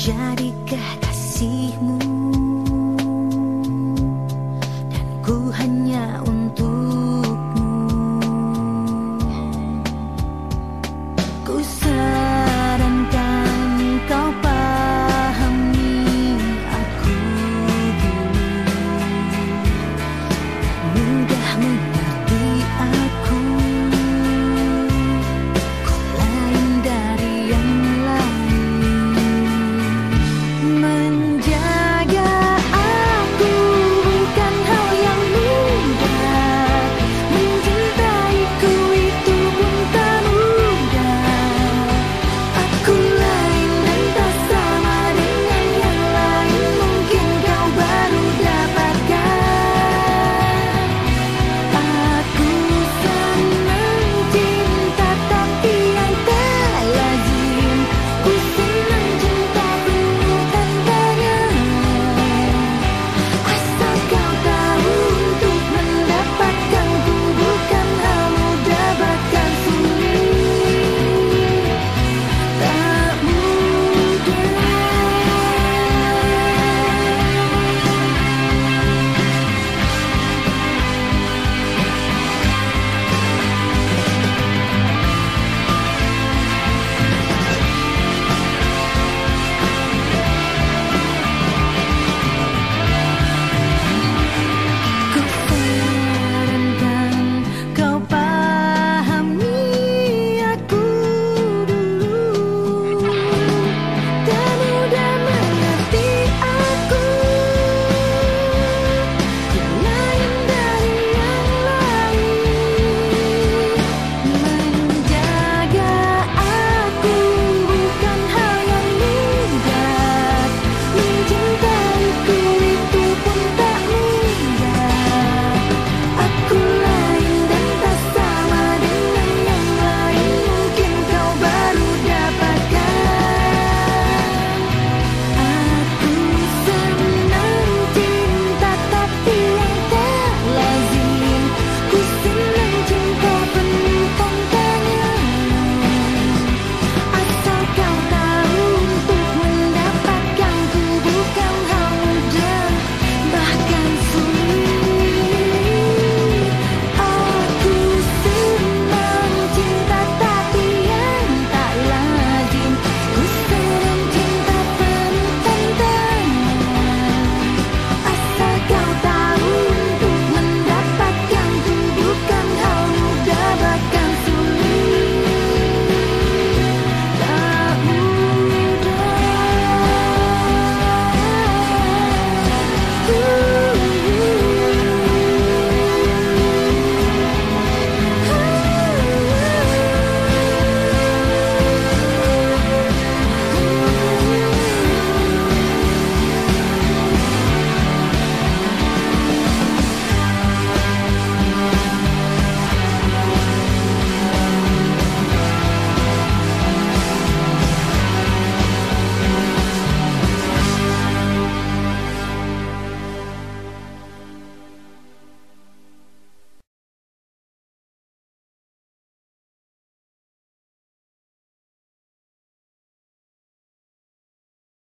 Jadikah kasihmu